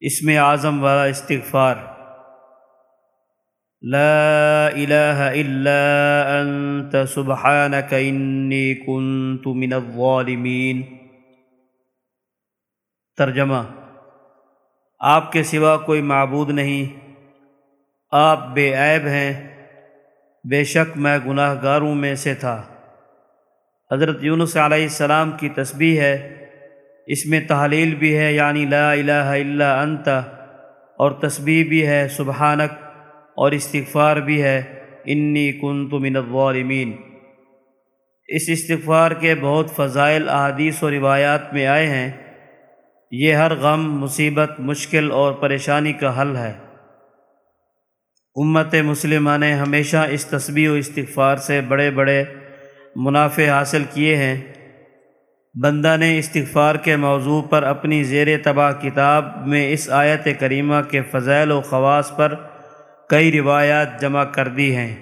اسم اعظم والا استغفار۔ لا الہ الا انت سبحانک انی کنت من الظالمین ترجمہ آپ کے سوا کوئی معبود نہیں۔ آپ بے عیب ہیں۔ بے شک میں گناہ گاروں میں سے تھا۔ حضرت یونس علیہ السلام کی تسبیح ہے۔ اس میں تحلیل بھی ہے یعنی لا الہ الا انت، اور تسبیح بھی ہے، سبحانک، اور استغفار بھی ہے، انی کنت من الظالمین۔ اس استغفار کے بہت فضائل، احادیث و روایات میں آئے ہیں۔ یہ ہر غم، مصیبت، مشکل اور پریشانی کا حل ہے۔ امت مسلمہ نے ہمیشہ اس تسبیح و استغفار سے بڑے بڑے منافع حاصل کیے ہیں۔ بندہ نے استغفار کے موضوع پر اپنی زیر تباہ کتاب میں اس آیت کریمہ کے فضائل و خواص پر کئی روایات جمع کر دی ہیں۔